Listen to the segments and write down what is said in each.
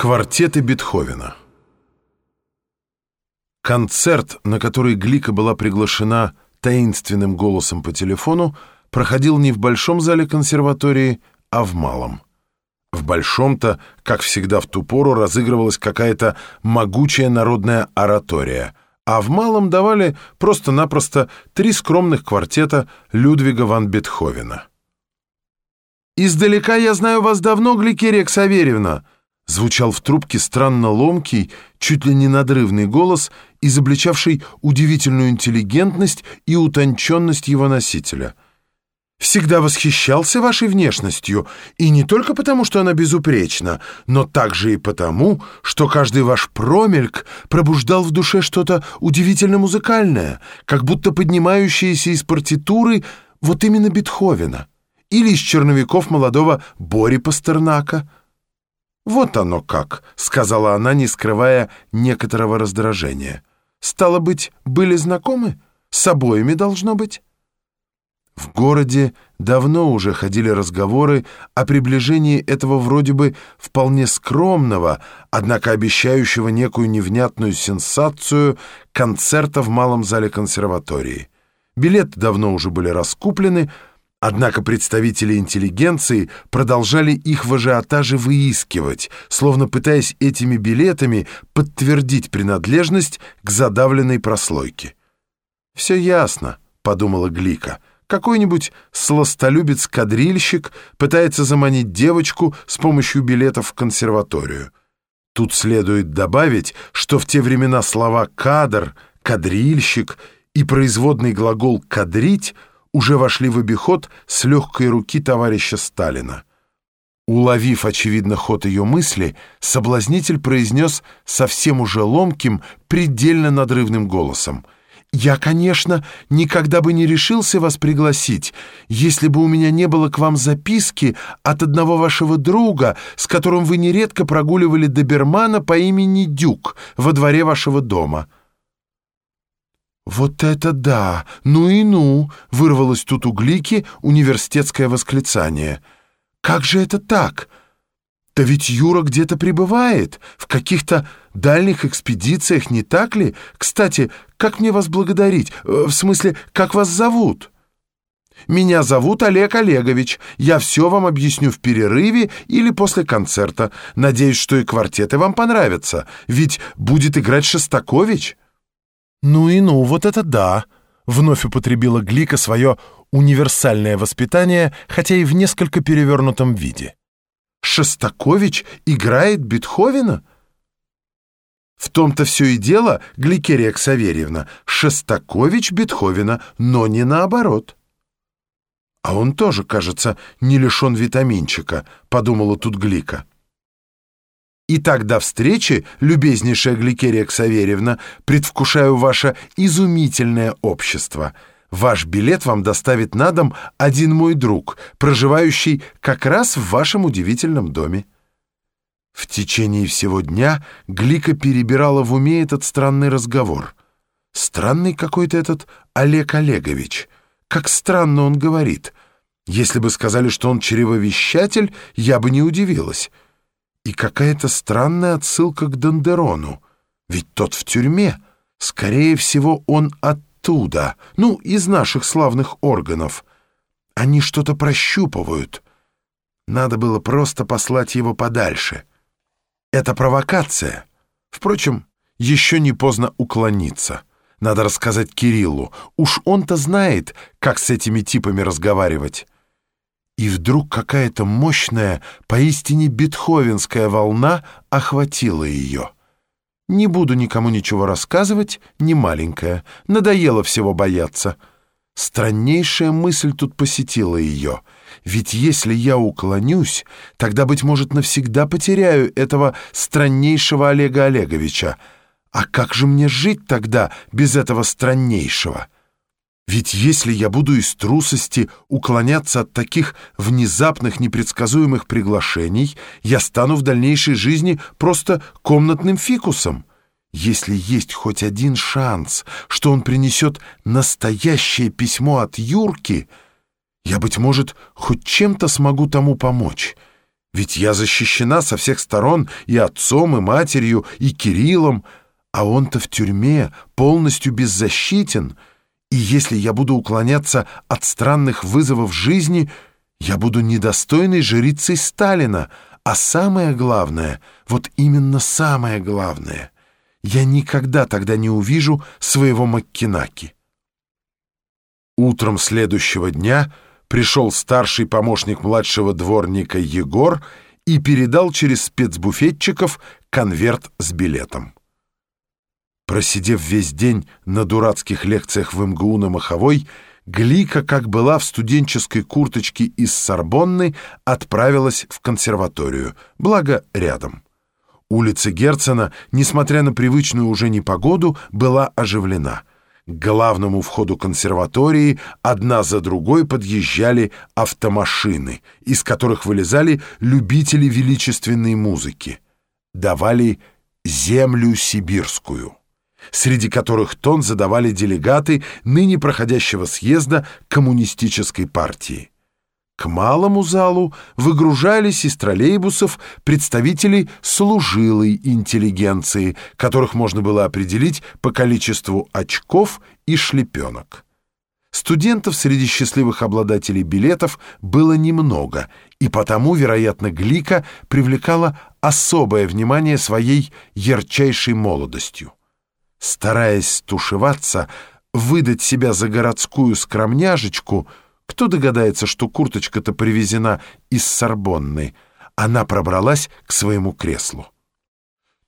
Квартеты Бетховена Концерт, на который Глика была приглашена таинственным голосом по телефону, проходил не в большом зале консерватории, а в малом. В большом-то, как всегда в ту пору, разыгрывалась какая-то могучая народная оратория, а в малом давали просто-напросто три скромных квартета Людвига ван Бетховена. «Издалека я знаю вас давно, Гликерия Ксаверьевна», звучал в трубке странно ломкий, чуть ли не надрывный голос, изобличавший удивительную интеллигентность и утонченность его носителя. «Всегда восхищался вашей внешностью, и не только потому, что она безупречна, но также и потому, что каждый ваш промельк пробуждал в душе что-то удивительно музыкальное, как будто поднимающееся из партитуры вот именно Бетховена или из черновиков молодого Бори Пастернака». «Вот оно как», — сказала она, не скрывая некоторого раздражения. «Стало быть, были знакомы? С обоими должно быть?» В городе давно уже ходили разговоры о приближении этого вроде бы вполне скромного, однако обещающего некую невнятную сенсацию концерта в малом зале консерватории. Билеты давно уже были раскуплены, Однако представители интеллигенции продолжали их в ажиотаже выискивать, словно пытаясь этими билетами подтвердить принадлежность к задавленной прослойке. «Все ясно», — подумала Глика. «Какой-нибудь сластолюбец-кадрильщик пытается заманить девочку с помощью билетов в консерваторию». Тут следует добавить, что в те времена слова «кадр», «кадрильщик» и производный глагол «кадрить» уже вошли в обиход с легкой руки товарища Сталина. Уловив, очевидно, ход ее мысли, соблазнитель произнес совсем уже ломким, предельно надрывным голосом. «Я, конечно, никогда бы не решился вас пригласить, если бы у меня не было к вам записки от одного вашего друга, с которым вы нередко прогуливали добермана по имени Дюк во дворе вашего дома». «Вот это да! Ну и ну!» — вырвалось тут у Глики университетское восклицание. «Как же это так? Да ведь Юра где-то пребывает, в каких-то дальних экспедициях, не так ли? Кстати, как мне вас благодарить? Э, в смысле, как вас зовут?» «Меня зовут Олег Олегович. Я все вам объясню в перерыве или после концерта. Надеюсь, что и квартеты вам понравятся, ведь будет играть Шостакович». «Ну и ну, вот это да!» — вновь употребила Глика свое универсальное воспитание, хотя и в несколько перевернутом виде. «Шостакович играет Бетховена?» В том-то все и дело, Гликерия Ксаверьевна, Шостакович Бетховена, но не наоборот. А он тоже, кажется, не лишен витаминчика, подумала тут Глика. Итак, до встречи, любезнейшая Гликерия Ксаверьевна, предвкушаю ваше изумительное общество. Ваш билет вам доставит на дом один мой друг, проживающий как раз в вашем удивительном доме. В течение всего дня Глика перебирала в уме этот странный разговор. Странный какой-то этот Олег Олегович. Как странно он говорит. Если бы сказали, что он чревовещатель, я бы не удивилась. И какая-то странная отсылка к Дондерону. Ведь тот в тюрьме. Скорее всего, он оттуда. Ну, из наших славных органов. Они что-то прощупывают. Надо было просто послать его подальше. Это провокация. Впрочем, еще не поздно уклониться. Надо рассказать Кириллу. Уж он-то знает, как с этими типами разговаривать и вдруг какая-то мощная, поистине бетховенская волна охватила ее. Не буду никому ничего рассказывать, не маленькая, надоело всего бояться. Страннейшая мысль тут посетила ее. Ведь если я уклонюсь, тогда, быть может, навсегда потеряю этого страннейшего Олега Олеговича. А как же мне жить тогда без этого страннейшего?» Ведь если я буду из трусости уклоняться от таких внезапных непредсказуемых приглашений, я стану в дальнейшей жизни просто комнатным фикусом. Если есть хоть один шанс, что он принесет настоящее письмо от Юрки, я, быть может, хоть чем-то смогу тому помочь. Ведь я защищена со всех сторон и отцом, и матерью, и Кириллом, а он-то в тюрьме полностью беззащитен, и если я буду уклоняться от странных вызовов жизни, я буду недостойной жрицей Сталина, а самое главное, вот именно самое главное, я никогда тогда не увижу своего Маккинаки. Утром следующего дня пришел старший помощник младшего дворника Егор и передал через спецбуфетчиков конверт с билетом. Просидев весь день на дурацких лекциях в МГУ на Маховой, Глика, как была в студенческой курточке из Сорбонны, отправилась в консерваторию, благо рядом. Улица Герцена, несмотря на привычную уже непогоду, была оживлена. К главному входу консерватории одна за другой подъезжали автомашины, из которых вылезали любители величественной музыки. Давали «Землю сибирскую» среди которых тон задавали делегаты ныне проходящего съезда коммунистической партии. К малому залу выгружались из троллейбусов представители служилой интеллигенции, которых можно было определить по количеству очков и шлепенок. Студентов среди счастливых обладателей билетов было немного, и потому, вероятно, Глика привлекала особое внимание своей ярчайшей молодостью. Стараясь тушеваться, выдать себя за городскую скромняжечку, кто догадается, что курточка-то привезена из Сорбонны, она пробралась к своему креслу.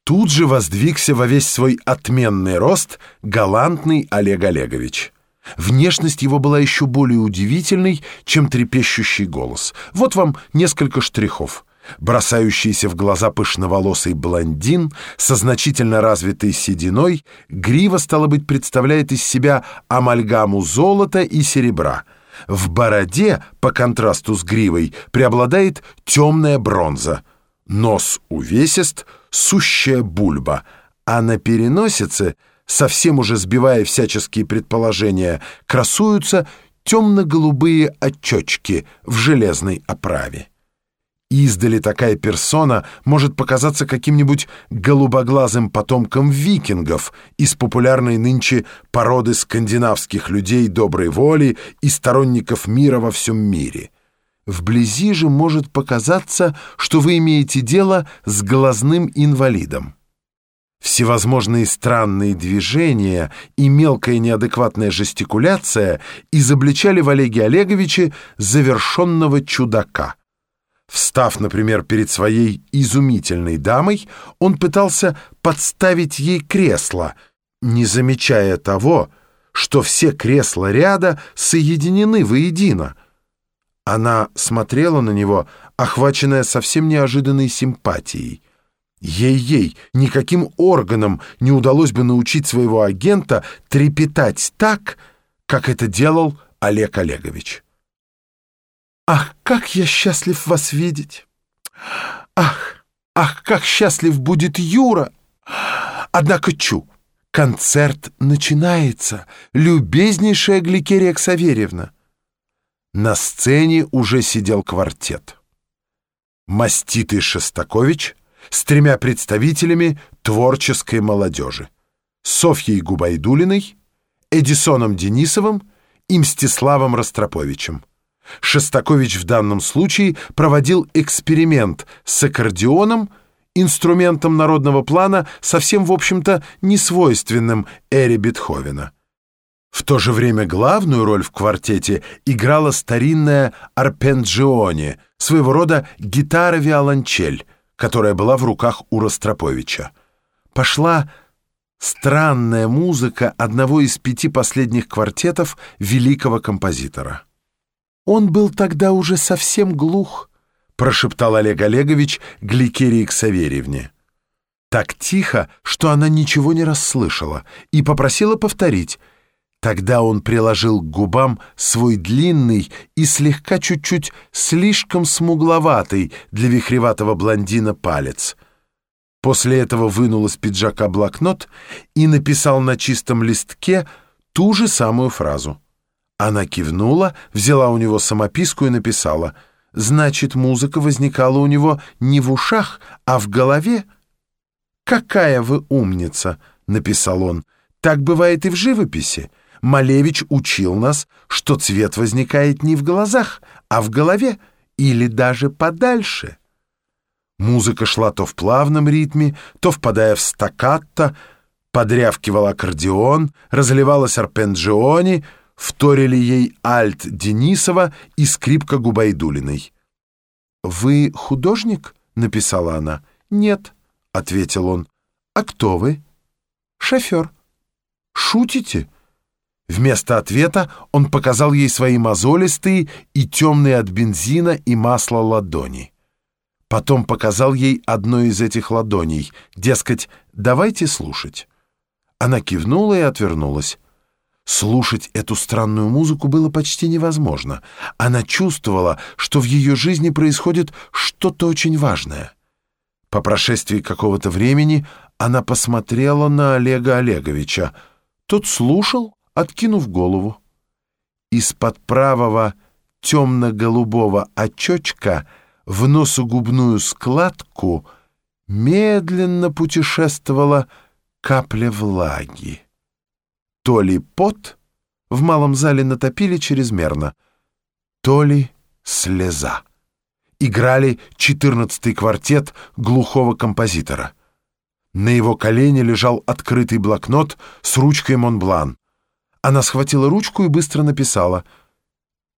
Тут же воздвигся во весь свой отменный рост галантный Олег Олегович. Внешность его была еще более удивительной, чем трепещущий голос. Вот вам несколько штрихов — бросающийся в глаза пышноволосый блондин со значительно развитой сединой, грива, стало быть, представляет из себя амальгаму золота и серебра. В бороде, по контрасту с гривой, преобладает темная бронза. Нос увесист, сущая бульба, а на переносице, совсем уже сбивая всяческие предположения, красуются темно-голубые очечки в железной оправе. Издали такая персона может показаться каким-нибудь голубоглазым потомком викингов из популярной нынче породы скандинавских людей доброй воли и сторонников мира во всем мире. Вблизи же может показаться, что вы имеете дело с глазным инвалидом. Всевозможные странные движения и мелкая неадекватная жестикуляция изобличали в Олеге Олеговиче завершенного чудака — Встав, например, перед своей изумительной дамой, он пытался подставить ей кресло, не замечая того, что все кресла ряда соединены воедино. Она смотрела на него, охваченная совсем неожиданной симпатией. Ей-ей, никаким органом не удалось бы научить своего агента трепетать так, как это делал Олег Олегович. Ах, как я счастлив вас видеть! Ах, ах, как счастлив будет Юра! Однако чу, концерт начинается, любезнейшая Гликерия Ксаверьевна. На сцене уже сидел квартет. Маститый Шостакович с тремя представителями творческой молодежи. Софьей Губайдулиной, Эдисоном Денисовым и Мстиславом Ростроповичем. Шостакович в данном случае проводил эксперимент с аккордеоном, инструментом народного плана, совсем, в общем-то, несвойственным эре Бетховена. В то же время главную роль в квартете играла старинная арпенджионе, своего рода гитара-виолончель, которая была в руках у Ростроповича. Пошла странная музыка одного из пяти последних квартетов великого композитора. «Он был тогда уже совсем глух», — прошептал Олег Олегович Гликерии к Саверьевне. Так тихо, что она ничего не расслышала, и попросила повторить. Тогда он приложил к губам свой длинный и слегка чуть-чуть слишком смугловатый для вихреватого блондина палец. После этого вынул из пиджака блокнот и написал на чистом листке ту же самую фразу. Она кивнула, взяла у него самописку и написала Значит, музыка возникала у него не в ушах, а в голове. «Какая вы умница!» — написал он. «Так бывает и в живописи. Малевич учил нас, что цвет возникает не в глазах, а в голове или даже подальше». Музыка шла то в плавном ритме, то впадая в стаккато, подрявкивал аккордеон, разливалась арпенджиони, вторили ей альт Денисова и скрипка Губайдулиной. «Вы художник?» — написала она. «Нет», — ответил он. «А кто вы?» «Шофер». «Шутите?» Вместо ответа он показал ей свои мозолистые и темные от бензина и масла ладони. Потом показал ей одну из этих ладоней, дескать, «давайте слушать». Она кивнула и отвернулась. Слушать эту странную музыку было почти невозможно. Она чувствовала, что в ее жизни происходит что-то очень важное. По прошествии какого-то времени она посмотрела на Олега Олеговича. Тот слушал, откинув голову. Из-под правого темно-голубого очечка в носогубную складку медленно путешествовала капля влаги. То ли пот в малом зале натопили чрезмерно, то ли слеза. Играли четырнадцатый квартет глухого композитора. На его колене лежал открытый блокнот с ручкой Монблан. Она схватила ручку и быстро написала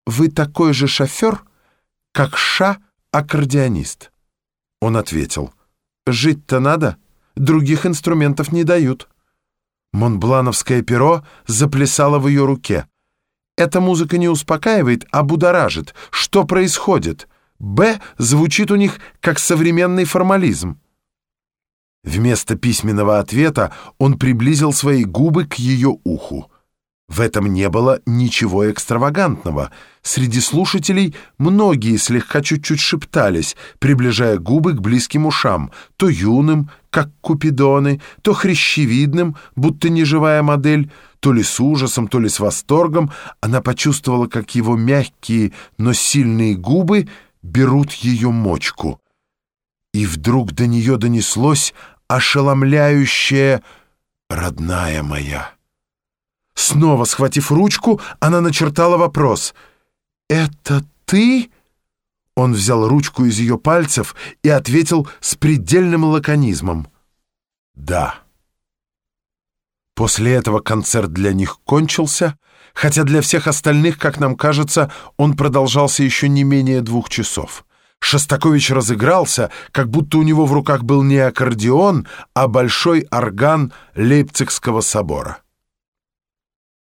«Вы такой же шофер, как Ша-аккордеонист». Он ответил «Жить-то надо, других инструментов не дают». Монблановское перо заплясало в ее руке. Эта музыка не успокаивает, а будоражит. Что происходит? «Б» звучит у них как современный формализм. Вместо письменного ответа он приблизил свои губы к ее уху. В этом не было ничего экстравагантного. Среди слушателей многие слегка чуть-чуть шептались, приближая губы к близким ушам, то юным, как купидоны, то хрящевидным, будто неживая модель, то ли с ужасом, то ли с восторгом. Она почувствовала, как его мягкие, но сильные губы берут ее мочку. И вдруг до нее донеслось ошеломляющее «родная моя». Снова схватив ручку, она начертала вопрос. «Это ты?» Он взял ручку из ее пальцев и ответил с предельным лаконизмом. «Да». После этого концерт для них кончился, хотя для всех остальных, как нам кажется, он продолжался еще не менее двух часов. Шостакович разыгрался, как будто у него в руках был не аккордеон, а большой орган Лейпцигского собора.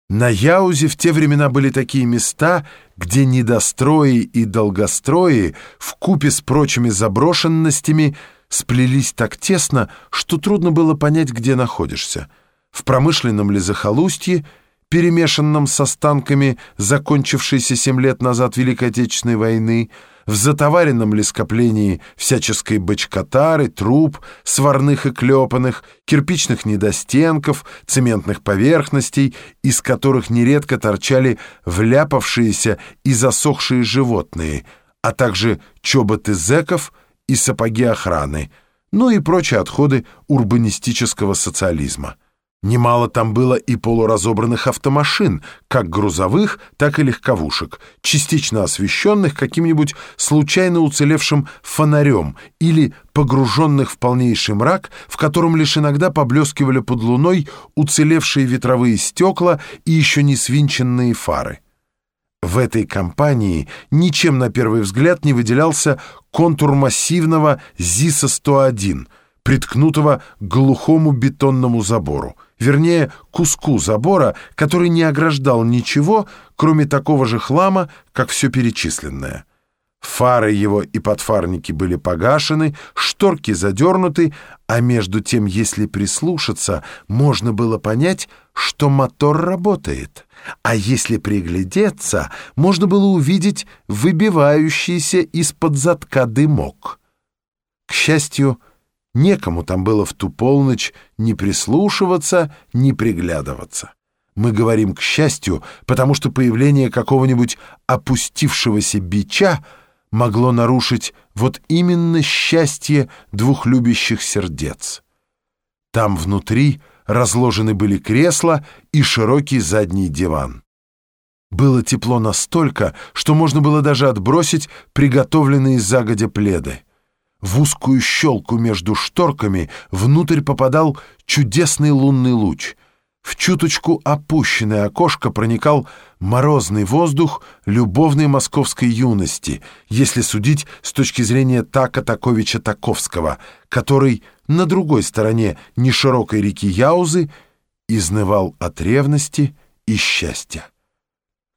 На Яузе в те времена были такие места, где недострои и долгострои в купе с прочими заброшенностями сплелись так тесно, что трудно было понять, где находишься. В промышленном ли захолустье, перемешанном с останками закончившейся семь лет назад Великой Отечественной войны, в затоваренном ли скоплении всяческой бочкотары, труб, сварных и клепанных, кирпичных недостенков, цементных поверхностей, из которых нередко торчали вляпавшиеся и засохшие животные, а также чоботы зэков и сапоги охраны, ну и прочие отходы урбанистического социализма. Немало там было и полуразобранных автомашин, как грузовых, так и легковушек, частично освещенных каким-нибудь случайно уцелевшим фонарем или погруженных в полнейший мрак, в котором лишь иногда поблескивали под луной уцелевшие ветровые стекла и еще не свинченные фары. В этой компании ничем на первый взгляд не выделялся контур массивного ЗИСа-101, приткнутого к глухому бетонному забору вернее, куску забора, который не ограждал ничего, кроме такого же хлама, как все перечисленное. Фары его и подфарники были погашены, шторки задернуты, а между тем, если прислушаться, можно было понять, что мотор работает. А если приглядеться, можно было увидеть выбивающийся из-под задка дымок. К счастью, Некому там было в ту полночь ни прислушиваться, ни приглядываться. Мы говорим «к счастью», потому что появление какого-нибудь опустившегося бича могло нарушить вот именно счастье двух любящих сердец. Там внутри разложены были кресла и широкий задний диван. Было тепло настолько, что можно было даже отбросить приготовленные загодя пледы. В узкую щелку между шторками внутрь попадал чудесный лунный луч. В чуточку опущенное окошко проникал морозный воздух любовной московской юности, если судить с точки зрения Така Таковича Таковского, который на другой стороне неширокой реки Яузы изнывал от ревности и счастья.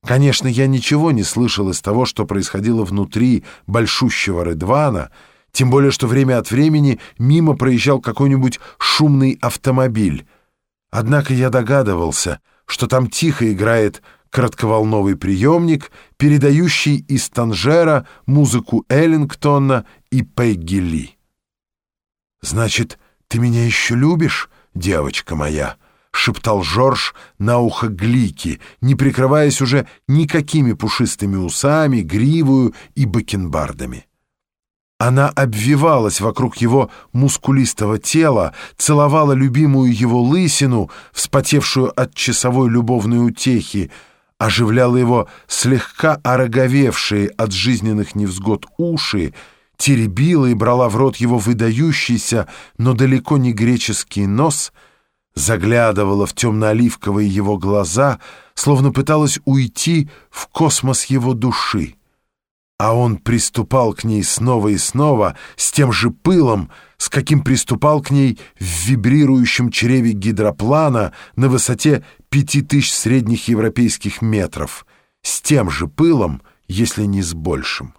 Конечно, я ничего не слышал из того, что происходило внутри большущего Редвана, тем более что время от времени мимо проезжал какой-нибудь шумный автомобиль. Однако я догадывался, что там тихо играет коротковолновый приемник, передающий из Танжера музыку Эллингтона и Пегги Ли. «Значит, ты меня еще любишь, девочка моя?» — шептал Жорж на ухо Глики, не прикрываясь уже никакими пушистыми усами, гривою и бакенбардами. Она обвивалась вокруг его мускулистого тела, целовала любимую его лысину, вспотевшую от часовой любовной утехи, оживляла его слегка ороговевшие от жизненных невзгод уши, теребила и брала в рот его выдающийся, но далеко не греческий нос — заглядывала в темно-оливковые его глаза, словно пыталась уйти в космос его души. А он приступал к ней снова и снова с тем же пылом, с каким приступал к ней в вибрирующем чреве гидроплана на высоте пяти тысяч средних европейских метров, с тем же пылом, если не с большим.